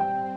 you